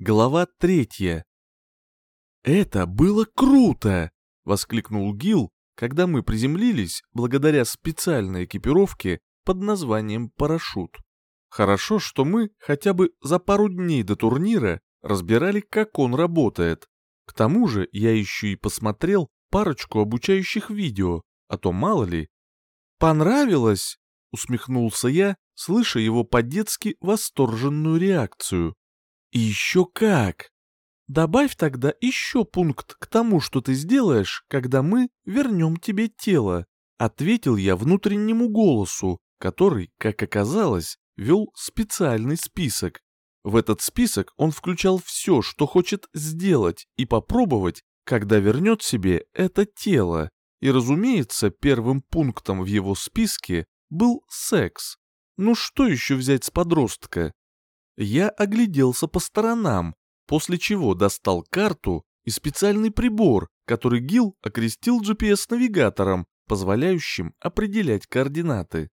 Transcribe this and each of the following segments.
Глава третья. «Это было круто!» — воскликнул Гил, когда мы приземлились благодаря специальной экипировке под названием «Парашют». Хорошо, что мы хотя бы за пару дней до турнира разбирали, как он работает. К тому же я еще и посмотрел парочку обучающих видео, а то мало ли. «Понравилось?» — усмехнулся я, слыша его по-детски восторженную реакцию. И еще как! Добавь тогда еще пункт к тому, что ты сделаешь, когда мы вернем тебе тело. Ответил я внутреннему голосу, который, как оказалось, вел специальный список. В этот список он включал все, что хочет сделать и попробовать, когда вернет себе это тело. И, разумеется, первым пунктом в его списке был секс. Ну что еще взять с подростка? Я огляделся по сторонам, после чего достал карту и специальный прибор, который Гил окрестил GPS-навигатором, позволяющим определять координаты.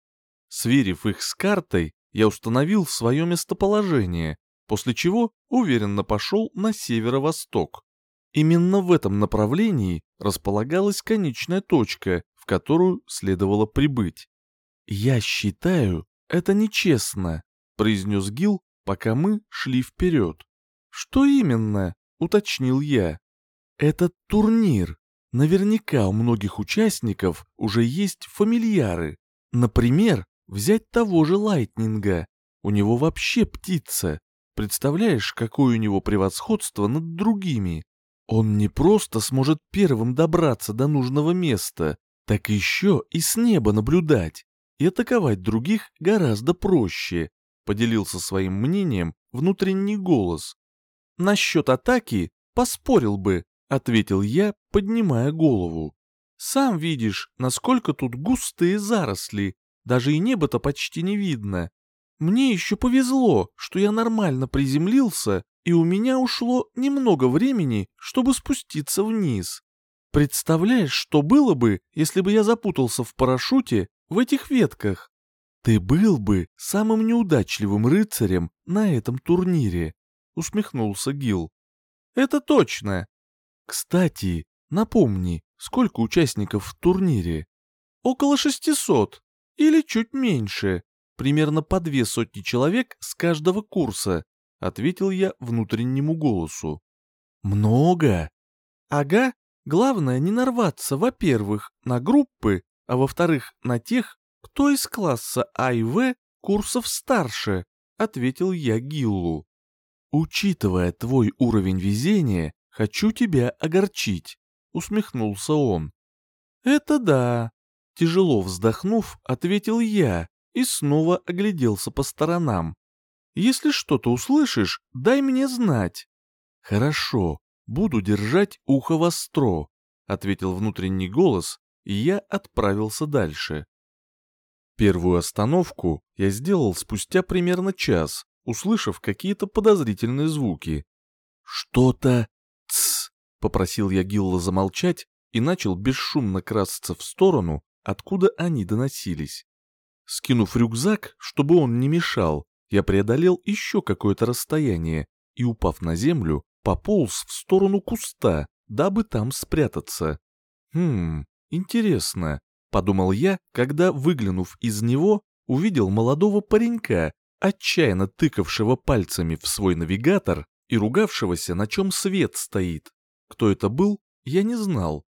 Сверив их с картой, я установил свое местоположение, после чего уверенно пошел на северо-восток. Именно в этом направлении располагалась конечная точка, в которую следовало прибыть. «Я считаю, это нечестно», — произнес Гил, пока мы шли вперед. «Что именно?» — уточнил я. «Этот турнир. Наверняка у многих участников уже есть фамильяры. Например, взять того же Лайтнинга. У него вообще птица. Представляешь, какое у него превосходство над другими? Он не просто сможет первым добраться до нужного места, так еще и с неба наблюдать. И атаковать других гораздо проще поделился своим мнением внутренний голос. «Насчет атаки поспорил бы», — ответил я, поднимая голову. «Сам видишь, насколько тут густые заросли, даже и небо-то почти не видно. Мне еще повезло, что я нормально приземлился, и у меня ушло немного времени, чтобы спуститься вниз. Представляешь, что было бы, если бы я запутался в парашюте в этих ветках? «Ты был бы самым неудачливым рыцарем на этом турнире», — усмехнулся Гил. «Это точно. Кстати, напомни, сколько участников в турнире?» «Около шестисот, или чуть меньше, примерно по две сотни человек с каждого курса», — ответил я внутреннему голосу. «Много?» «Ага, главное не нарваться, во-первых, на группы, а во-вторых, на тех, «Кто из класса А и В курсов старше?» — ответил я Гиллу. «Учитывая твой уровень везения, хочу тебя огорчить», — усмехнулся он. «Это да», — тяжело вздохнув, ответил я и снова огляделся по сторонам. «Если что-то услышишь, дай мне знать». «Хорошо, буду держать ухо востро», — ответил внутренний голос, и я отправился дальше. Первую остановку я сделал спустя примерно час, услышав какие-то подозрительные звуки. «Что-то... Тсс!» — попросил я Гилла замолчать и начал бесшумно красться в сторону, откуда они доносились. Скинув рюкзак, чтобы он не мешал, я преодолел еще какое-то расстояние и, упав на землю, пополз в сторону куста, дабы там спрятаться. Хм, интересно, подумал я, когда, выглянув из него, увидел молодого паренька, отчаянно тыкавшего пальцами в свой навигатор и ругавшегося, на чем свет стоит. Кто это был, я не знал.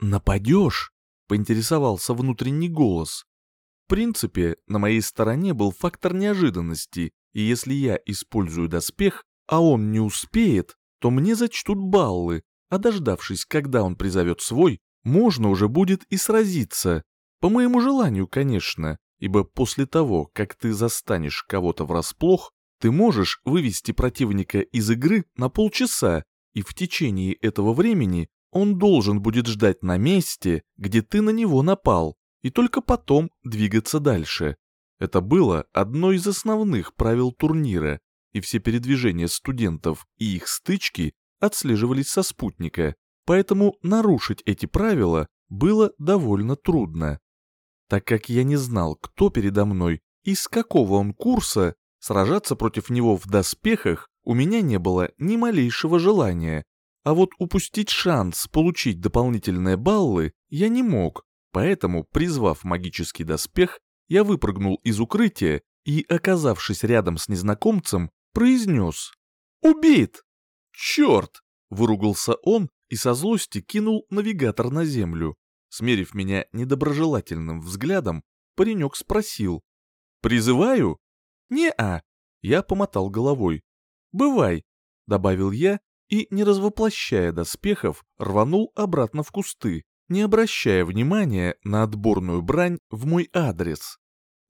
«Нападешь?» — поинтересовался внутренний голос. В принципе, на моей стороне был фактор неожиданности, и если я использую доспех, а он не успеет, то мне зачтут баллы, а дождавшись, когда он призовет свой, можно уже будет и сразиться. По моему желанию, конечно, ибо после того, как ты застанешь кого-то врасплох, ты можешь вывести противника из игры на полчаса, и в течение этого времени он должен будет ждать на месте, где ты на него напал, и только потом двигаться дальше. Это было одно из основных правил турнира, и все передвижения студентов и их стычки отслеживались со спутника поэтому нарушить эти правила было довольно трудно. Так как я не знал, кто передо мной и с какого он курса, сражаться против него в доспехах у меня не было ни малейшего желания. А вот упустить шанс получить дополнительные баллы я не мог, поэтому, призвав магический доспех, я выпрыгнул из укрытия и, оказавшись рядом с незнакомцем, произнес «Убит!» «Черт!» — выругался он и со злости кинул навигатор на землю. Смерив меня недоброжелательным взглядом, паренек спросил «Призываю?» «Не-а», я помотал головой. «Бывай», — добавил я и, не развоплощая доспехов, рванул обратно в кусты, не обращая внимания на отборную брань в мой адрес.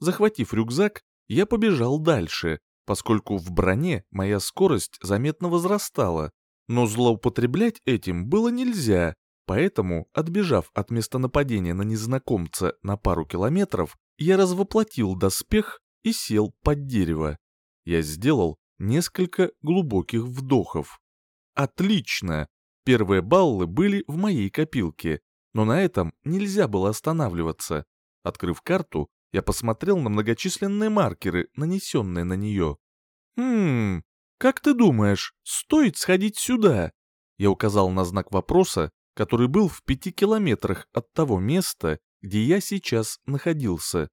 Захватив рюкзак, я побежал дальше, поскольку в броне моя скорость заметно возрастала, но злоупотреблять этим было нельзя, поэтому, отбежав от места нападения на незнакомца на пару километров, я развоплотил доспех и сел под дерево. Я сделал несколько глубоких вдохов. Отлично! Первые баллы были в моей копилке, но на этом нельзя было останавливаться. Открыв карту, я посмотрел на многочисленные маркеры, нанесенные на нее. «Хм, как ты думаешь, стоит сходить сюда?» Я указал на знак вопроса, который был в пяти километрах от того места, где я сейчас находился.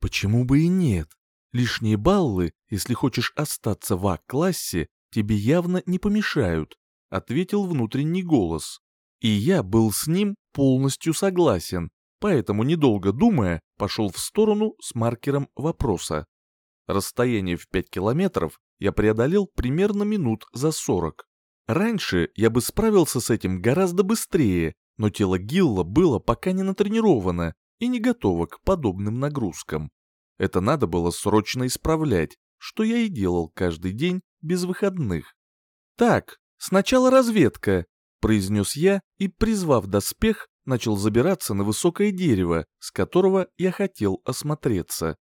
«Почему бы и нет? Лишние баллы, если хочешь остаться в А-классе, тебе явно не помешают», — ответил внутренний голос. И я был с ним полностью согласен, поэтому, недолго думая, пошел в сторону с маркером вопроса. Расстояние в 5 километров я преодолел примерно минут за 40. Раньше я бы справился с этим гораздо быстрее, но тело Гилла было пока не натренировано и не готово к подобным нагрузкам. Это надо было срочно исправлять, что я и делал каждый день без выходных. «Так, сначала разведка», — произнес я и, призвав доспех, начал забираться на высокое дерево, с которого я хотел осмотреться.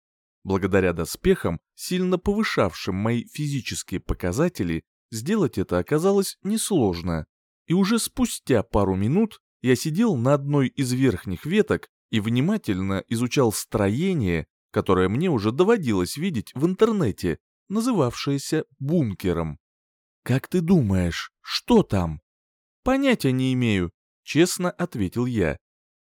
Благодаря доспехам, сильно повышавшим мои физические показатели, сделать это оказалось несложно. И уже спустя пару минут я сидел на одной из верхних веток и внимательно изучал строение, которое мне уже доводилось видеть в интернете, называвшееся бункером. «Как ты думаешь, что там?» «Понятия не имею», — честно ответил я.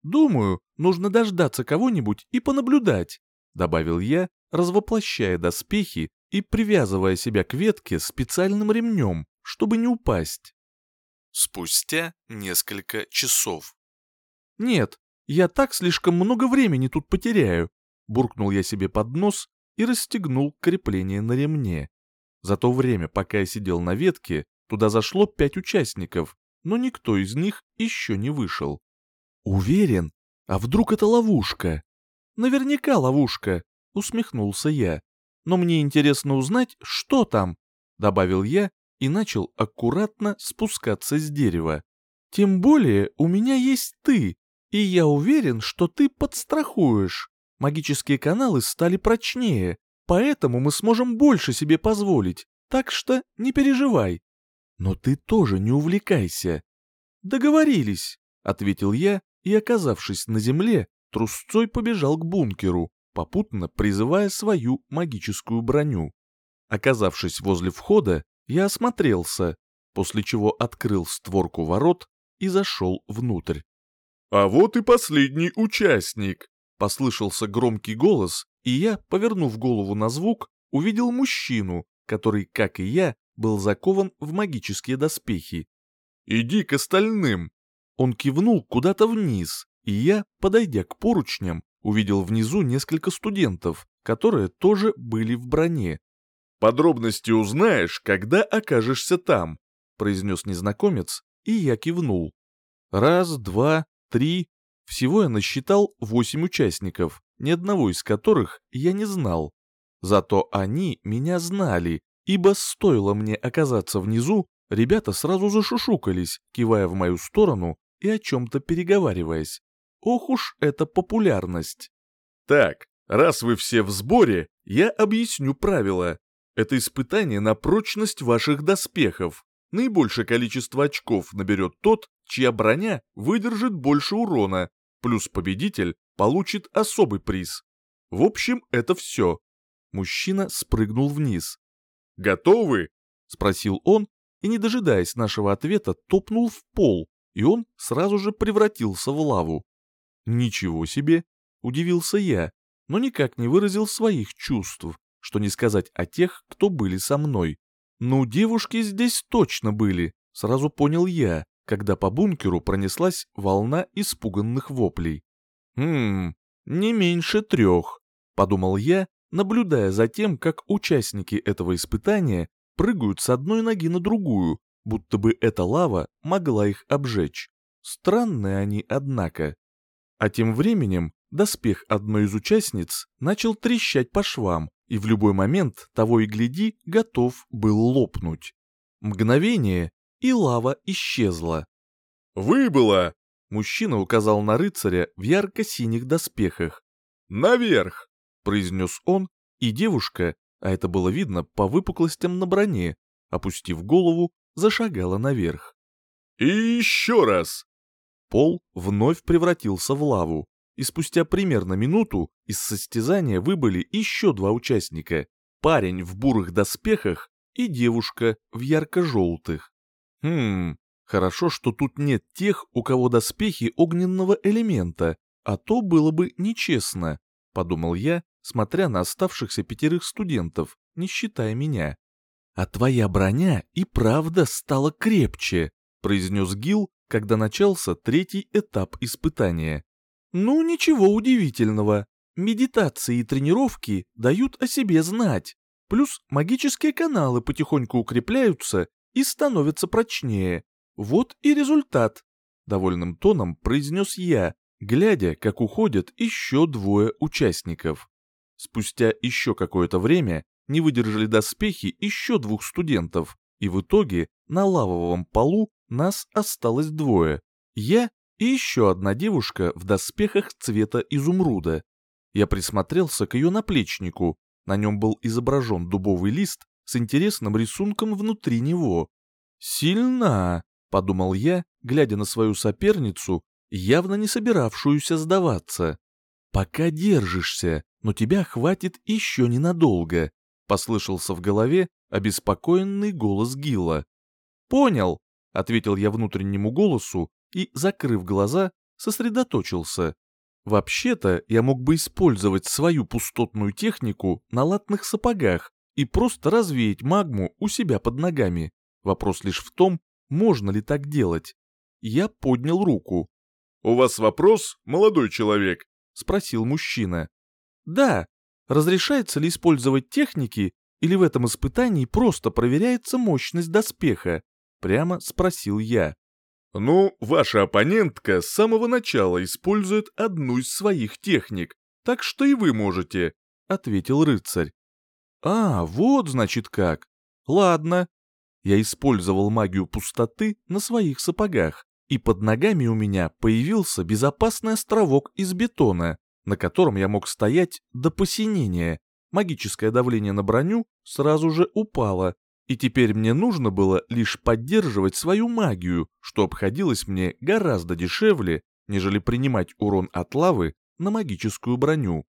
«Думаю, нужно дождаться кого-нибудь и понаблюдать», — добавил я, развоплощая доспехи и привязывая себя к ветке специальным ремнем, чтобы не упасть. Спустя несколько часов. «Нет, я так слишком много времени тут потеряю буркнул я себе под нос и расстегнул крепление на ремне. За то время, пока я сидел на ветке, туда зашло пять участников, но никто из них еще не вышел. «Уверен? А вдруг это ловушка?» «Наверняка ловушка», — усмехнулся я. «Но мне интересно узнать, что там», — добавил я и начал аккуратно спускаться с дерева. «Тем более у меня есть ты, и я уверен, что ты подстрахуешь». Магические каналы стали прочнее, поэтому мы сможем больше себе позволить, так что не переживай. Но ты тоже не увлекайся. Договорились, ответил я и, оказавшись на земле, трусцой побежал к бункеру, попутно призывая свою магическую броню. Оказавшись возле входа, я осмотрелся, после чего открыл створку ворот и зашел внутрь. «А вот и последний участник», Послышался громкий голос, и я, повернув голову на звук, увидел мужчину, который, как и я, был закован в магические доспехи. «Иди к остальным!» Он кивнул куда-то вниз, и я, подойдя к поручням, увидел внизу несколько студентов, которые тоже были в броне. «Подробности узнаешь, когда окажешься там», — произнес незнакомец, и я кивнул. Раз, два, три, всего я насчитал восемь участников, ни одного из которых я не знал. Зато они меня знали, ибо стоило мне оказаться внизу, ребята сразу зашушукались, кивая в мою сторону и о чем-то переговариваясь. Ох уж эта популярность. Так, раз вы все в сборе, я объясню правила. Это испытание на прочность ваших доспехов. Наибольшее количество очков наберет тот, чья броня выдержит больше урона, плюс победитель получит особый приз. В общем, это все. Мужчина спрыгнул вниз. Готовы? спросил он, и, не дожидаясь нашего ответа, топнул в пол, и он сразу же превратился в лаву. «Ничего себе!» — удивился я, но никак не выразил своих чувств, что не сказать о тех, кто были со мной. Ну, девушки здесь точно были, сразу понял я, когда по бункеру пронеслась волна испуганных воплей. «Хм, не меньше трех», — подумал я, наблюдая за тем, как участники этого испытания прыгают с одной ноги на другую, будто бы эта лава могла их обжечь. Странные они, однако. А тем временем доспех одной из участниц начал трещать по швам, и в любой момент, того и гляди, готов был лопнуть. Мгновение, и лава исчезла. «Выбыло!» — мужчина указал на рыцаря в ярко-синих доспехах. «Наверх!» — произнес он, и девушка, а это было видно по выпуклостям на броне, опустив голову, зашагала наверх. «И еще раз!» Пол вновь превратился в лаву, и спустя примерно минуту из состязания выбыли еще два участника — парень в бурых доспехах и девушка в ярко-желтых. Хм, хорошо, что тут нет тех, у кого доспехи огненного элемента, а то было бы нечестно, — подумал я, смотря на оставшихся пятерых студентов, не считая меня. «А твоя броня и правда стала крепче», — произнес Гил, когда начался третий этап испытания. «Ну, ничего удивительного. Медитации и тренировки дают о себе знать. Плюс магические каналы потихоньку укрепляются и становятся прочнее. Вот и результат», — довольным тоном произнес я, глядя, как уходят еще двое участников. Спустя еще какое-то время не выдержали доспехи еще двух студентов, и в итоге на лавовом полу нас осталось двое. Я и еще одна девушка в доспехах цвета изумруда. Я присмотрелся к ее наплечнику, на нем был изображен дубовый лист с интересным рисунком внутри него. «Сильна», — подумал я, глядя на свою соперницу, явно не собиравшуюся сдаваться. «Пока держишься, но тебя хватит еще ненадолго», — послышался в голове обеспокоенный голос Гила. «Понял», — ответил я внутреннему голосу и, закрыв глаза, сосредоточился. Вообще-то я мог бы использовать свою пустотную технику на латных сапогах и просто развеять магму у себя под ногами. Вопрос лишь в том, можно ли так делать. Я поднял руку. «У вас вопрос, молодой человек?» — спросил мужчина. «Да. Разрешается ли использовать техники, или в этом испытании просто проверяется мощность доспеха?» — прямо спросил я. Ну, ваша оппонентка с самого начала использует одну из своих техник, так что и вы можете, — ответил рыцарь. А, вот значит как. Ладно. Я использовал магию пустоты на своих сапогах, и под ногами у меня появился безопасный островок из бетона, на котором я мог стоять до посинения. Магическое давление на броню сразу же упало, и теперь мне нужно было лишь поддерживать свою магию, что обходилось мне гораздо дешевле, нежели принимать урон от лавы на магическую броню.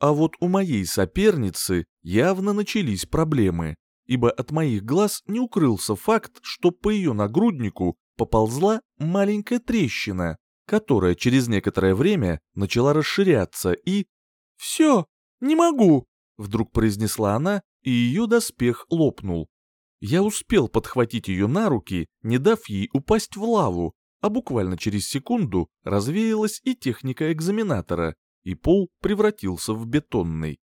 А вот у моей соперницы явно начались проблемы, ибо от моих глаз не укрылся факт, что по ее нагруднику поползла маленькая трещина, которая через некоторое время начала расширяться и... «Все, не могу!» — вдруг произнесла она, и ее доспех лопнул. Я успел подхватить ее на руки, не дав ей упасть в лаву, а буквально через секунду развеялась и техника экзаменатора, и пол превратился в бетонный.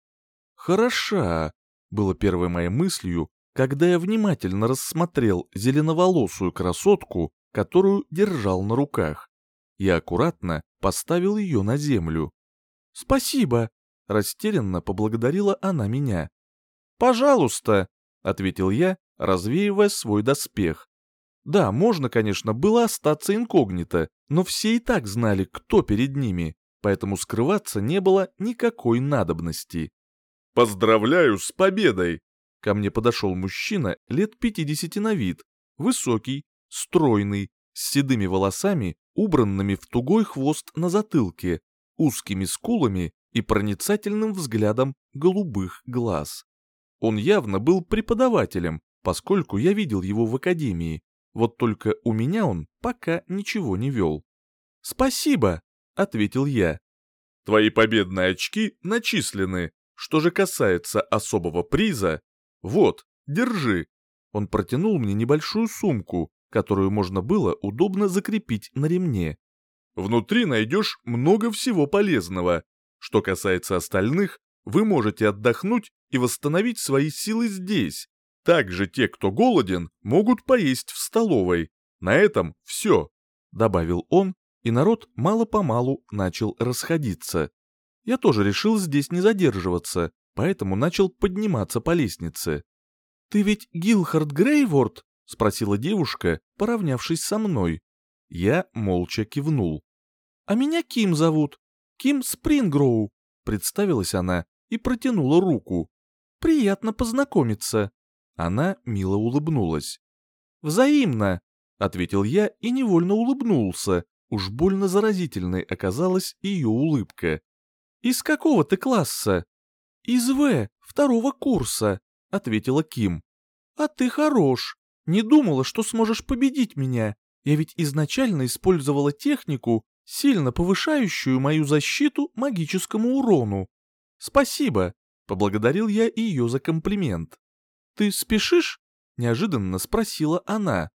«Хороша», — было первой моей мыслью, когда я внимательно рассмотрел зеленоволосую красотку, которую держал на руках. Я аккуратно поставил ее на землю. «Спасибо», — растерянно поблагодарила она меня. «Пожалуйста», — ответил я развеивая свой доспех. Да, можно, конечно, было остаться инкогнито, но все и так знали, кто перед ними, поэтому скрываться не было никакой надобности. «Поздравляю с победой!» Ко мне подошел мужчина лет пятидесяти на вид, высокий, стройный, с седыми волосами, убранными в тугой хвост на затылке, узкими скулами и проницательным взглядом голубых глаз. Он явно был преподавателем, поскольку я видел его в академии, вот только у меня он пока ничего не вел. «Спасибо», — ответил я. «Твои победные очки начислены. Что же касается особого приза, вот, держи». Он протянул мне небольшую сумку, которую можно было удобно закрепить на ремне. Внутри найдешь много всего полезного. Что касается остальных, вы можете отдохнуть и восстановить свои силы здесь. Также те, кто голоден, могут поесть в столовой. На этом все», — добавил он, и народ мало-помалу начал расходиться. Я тоже решил здесь не задерживаться, поэтому начал подниматься по лестнице. «Ты ведь Гилхард Грейворд?» — спросила девушка, поравнявшись со мной. Я молча кивнул. «А меня Ким зовут. Ким Спрингроу», — представилась она и протянула руку. «Приятно познакомиться». Она мило улыбнулась. «Взаимно», — ответил я и невольно улыбнулся. Уж больно заразительной оказалась ее улыбка. «Из какого ты класса?» «Из В, второго курса», — ответила Ким. «А ты хорош. Не думала, что сможешь победить меня. Я ведь изначально использовала технику, сильно повышающую мою защиту магическому урону. Спасибо», — поблагодарил я ее за комплимент. «Ты спешишь?» — неожиданно спросила она.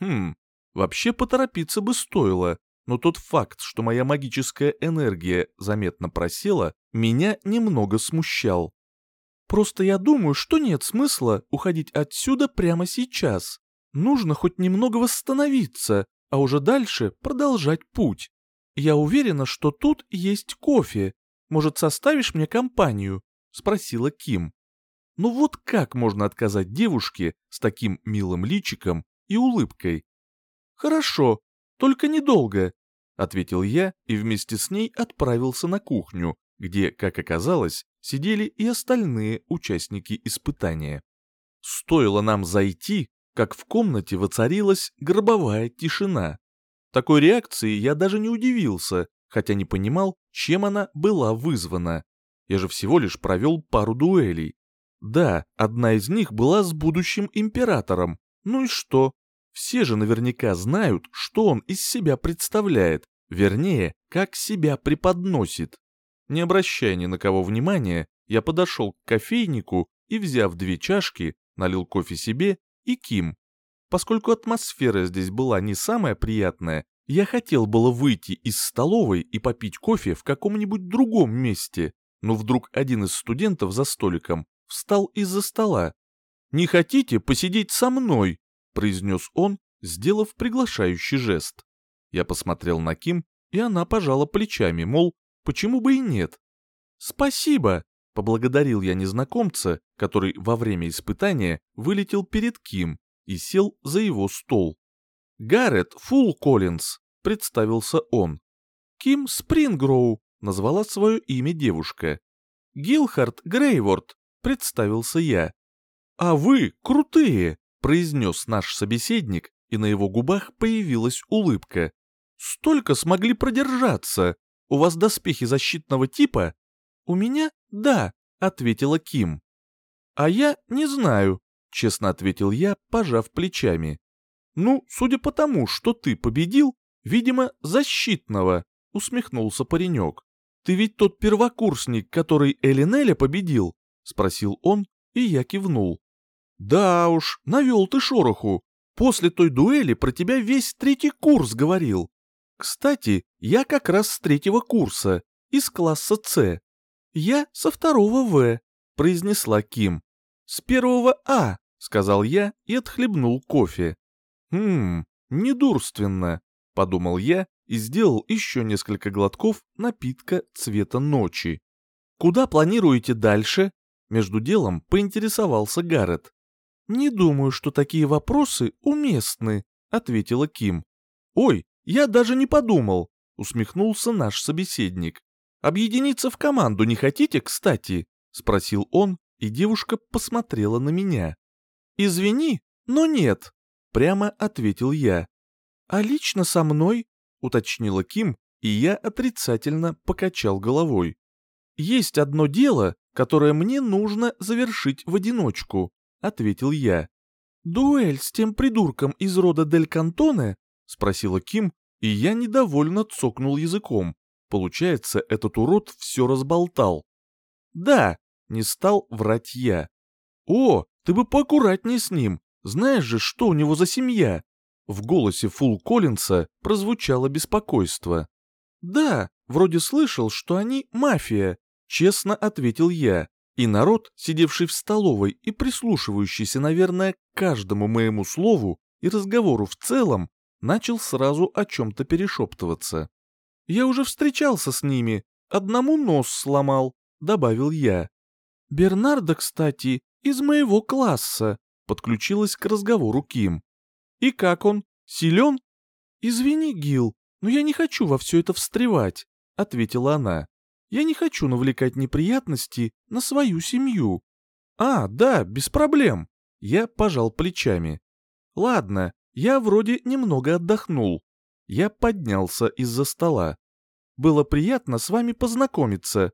«Хм, вообще поторопиться бы стоило, но тот факт, что моя магическая энергия заметно просела, меня немного смущал. Просто я думаю, что нет смысла уходить отсюда прямо сейчас. Нужно хоть немного восстановиться, а уже дальше продолжать путь. Я уверена, что тут есть кофе. Может, составишь мне компанию?» — спросила Ким. Ну вот как можно отказать девушке с таким милым личиком и улыбкой? «Хорошо, только недолго», — ответил я и вместе с ней отправился на кухню, где, как оказалось, сидели и остальные участники испытания. Стоило нам зайти, как в комнате воцарилась гробовая тишина. Такой реакции я даже не удивился, хотя не понимал, чем она была вызвана. Я же всего лишь провел пару дуэлей. Да, одна из них была с будущим императором. Ну и что? Все же наверняка знают, что он из себя представляет, вернее, как себя преподносит. Не обращая ни на кого внимания, я подошел к кофейнику и, взяв две чашки, налил кофе себе и Ким. Поскольку атмосфера здесь была не самая приятная, я хотел было выйти из столовой и попить кофе в каком-нибудь другом месте, но вдруг один из студентов за столиком встал из-за стола. «Не хотите посидеть со мной?» — произнес он, сделав приглашающий жест. Я посмотрел на Ким, и она пожала плечами, мол, почему бы и нет. «Спасибо!» — поблагодарил я незнакомца, который во время испытания вылетел перед Ким и сел за его стол. «Гаррет Фулл Коллинз», — представился он. «Ким Спрингроу», — назвала свое имя девушка. «Гилхард Грейворд», — представился я. «А вы крутые!» произнес наш собеседник, и на его губах появилась улыбка. «Столько смогли продержаться! У вас доспехи защитного типа?» «У меня — да», — ответила Ким. «А я не знаю», — честно ответил я, пожав плечами. «Ну, судя по тому, что ты победил, видимо, защитного», — усмехнулся паренек. «Ты ведь тот первокурсник, который Элинеля победил?» — спросил он, и я кивнул. «Да уж, навел ты шороху. После той дуэли про тебя весь третий курс говорил. Кстати, я как раз с третьего курса, из класса С. Я со второго В», — произнесла Ким. «С первого А», — сказал я и отхлебнул кофе. «Хм, недурственно», — подумал я и сделал еще несколько глотков напитка цвета ночи. «Куда планируете дальше?» Между делом поинтересовался Гаррет. «Не думаю, что такие вопросы уместны», — ответила Ким. «Ой, я даже не подумал», — усмехнулся наш собеседник. «Объединиться в команду не хотите, кстати?» — спросил он, и девушка посмотрела на меня. «Извини, но нет», — прямо ответил я. «А лично со мной?» — уточнила Ким, и я отрицательно покачал головой. «Есть одно дело, которое мне нужно завершить в одиночку», — ответил я. «Дуэль с тем придурком из рода Дель Кантоне?» — спросила Ким, и я недовольно цокнул языком. Получается, этот урод все разболтал. «Да», — не стал врать я. «О, ты бы поаккуратней с ним, знаешь же, что у него за семья?» В голосе Фул Коллинса прозвучало беспокойство. «Да, вроде слышал, что они мафия», — честно ответил я. И народ, сидевший в столовой и прислушивающийся, наверное, к каждому моему слову и разговору в целом, начал сразу о чем-то перешептываться. «Я уже встречался с ними, одному нос сломал», — добавил я. «Бернардо, кстати, из моего класса», — подключилась к разговору Ким. «И как он? Силен?» «Извини, Гил, но я не хочу во все это встревать», — ответила она. «Я не хочу навлекать неприятности на свою семью». «А, да, без проблем». Я пожал плечами. «Ладно, я вроде немного отдохнул. Я поднялся из-за стола. Было приятно с вами познакомиться».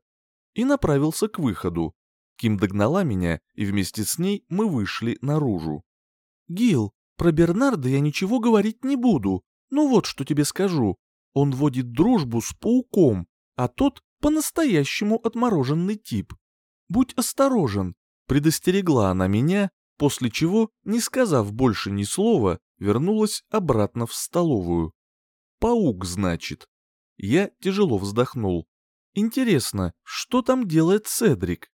И направился к выходу. Ким догнала меня, и вместе с ней мы вышли наружу. «Гил, про Бернарда я ничего говорить не буду. Ну вот что тебе скажу. Он водит дружбу с пауком, а тот по-настоящему отмороженный тип. Будь осторожен, предостерегла она меня, после чего, не сказав больше ни слова, вернулась обратно в столовую. Паук, значит. Я тяжело вздохнул. Интересно, что там делает Седрик?